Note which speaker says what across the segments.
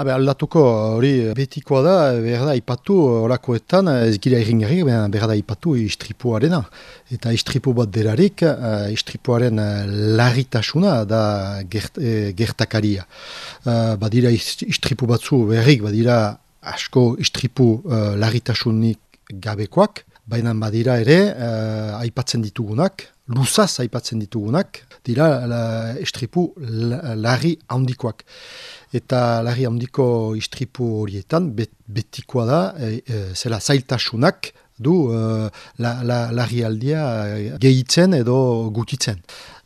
Speaker 1: Habe, aldatuko hori betikoa da, behar da ipatu orakoetan, ez gira irringarri, behar da ipatu istripuarena. Eta istripu bat derarik, uh, istripuaren uh, larritasuna da gert, uh, gertakaria. Uh, badira istripu batzu beharrik, badira asko istripu uh, larritasunik gabekoak, baina badira ere, uh, aipatzen ditugunak, luzaz aipatzen ditugunak, dira la, istripu larri handikoak. Eta larri handiko istripu horietan, betikoa da, e, e, zela zailtasunak, du uh, la, la, larri aldia gehitzen edo gutitzen.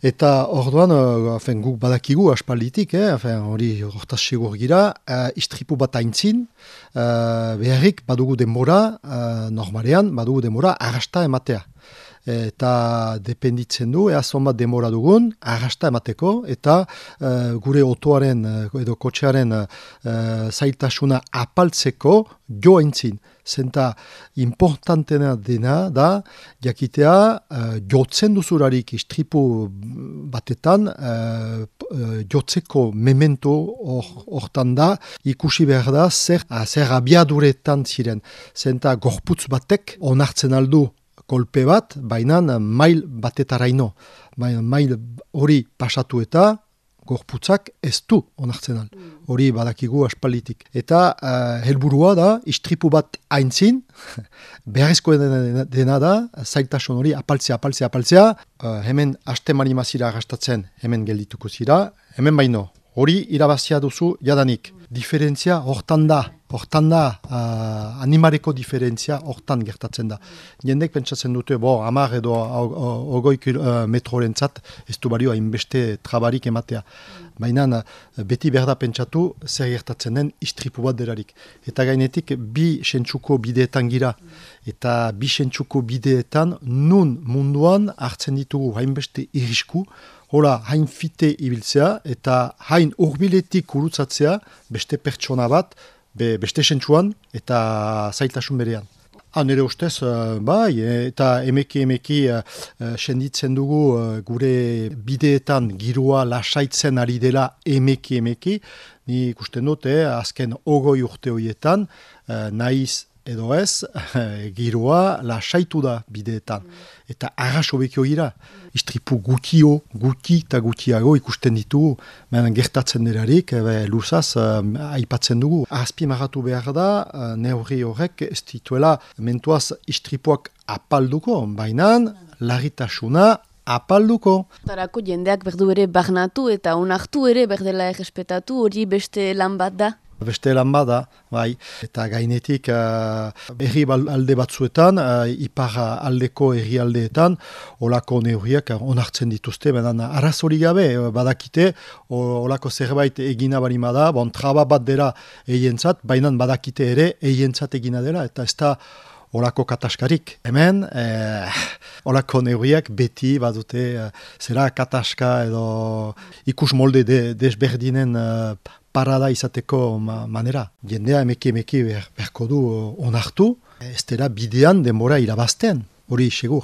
Speaker 1: Eta orduan, uh, guk badakigu aspalditik, eh, hori hortaz segur gira, uh, istripu bat aintzin, uh, beharrik badugu denbora, uh, normalean badugu denbora, arrasta ematea eta dependitzen du, ea zonbat demora dugun, arrasta emateko, eta uh, gure otoaren uh, edo kotxearen uh, zailtasuna apaltzeko jo entzin. Zenta importantena dena da, jakitea, uh, jotzen duzurarik istripu batetan, uh, jotzeko memento hortan da, ikusi behar da, zer, zer abiaduretan ziren. Zenta gorputz batek onartzen aldu kolpe bat, baina mail batetaraino. Baina mail hori pasatu eta gorputzak ez du onartzen al. Mm. Hori badakigu aspalitik. Eta uh, helburua da, istripu bat aintzin, beharrezko dena da, zailtasun hori apaltzea, apaltzea, apaltzea, uh, hemen haste marimazira gastatzen, hemen geldituko zira, hemen baino, hori irabazia duzu jadanik. Mm. Diferentzia hortan da, hortan da, uh, animareko diferentzia hortan gertatzen da. Jendek pentsatzen dute, bo, amar edo ogoi uh, metroren zat, ez du bario hainbeste trabarik ematea. Baina beti berda pentsatu zer gertatzen den istripu bat derarik. Eta gainetik bi sentsuko bideetan gira. Eta bi sentsuko bideetan nun munduan hartzen ditugu hainbeste irisku, Hola, hain fite ibiltzea eta hain urbiletik urutzatzea beste pertsona bat, be, beste sentsuan eta zailtasun berean. Ha, ah, nire ustez, uh, bai, eta emeki emeki uh, senditzen dugu uh, gure bideetan girua lasaitzen ari dela emeki emeki, ni ikusten dute, azken ogoi urte horietan, uh, naiz edo ez, giroa lasaitu da bideetan. Eta arraso bekio gira. Istripu gutio, guti eta gutiago ikusten ditugu. Menan gertatzen derarik, ebe, luzaz, uh, aipatzen dugu. Azpi maratu behar da, neurri horrek ez dituela mentuaz istripuak apalduko, baina larritasuna apalduko.
Speaker 2: Tarako jendeak berdu ere barnatu eta onartu ere berdela errespetatu hori beste lan bat da
Speaker 1: beste lan bada, bai, eta gainetik uh, erri alde batzuetan, uh, ipar aldeko erri aldeetan, olako neurriak onartzen dituzte, benan arrazori gabe, eh, badakite, olako zerbait egina barima da, bon, traba bat dira eientzat, baina badakite ere eientzat egina dela, eta ez da olako kataskarik. Hemen, eh, olako neurriak beti badute, eh, zera kataska edo ikus molde de, desberdinen eh, parada izateko manera. Jendea emeki emeki beharko du onartu, ez dela bidean denbora irabazten, hori segur.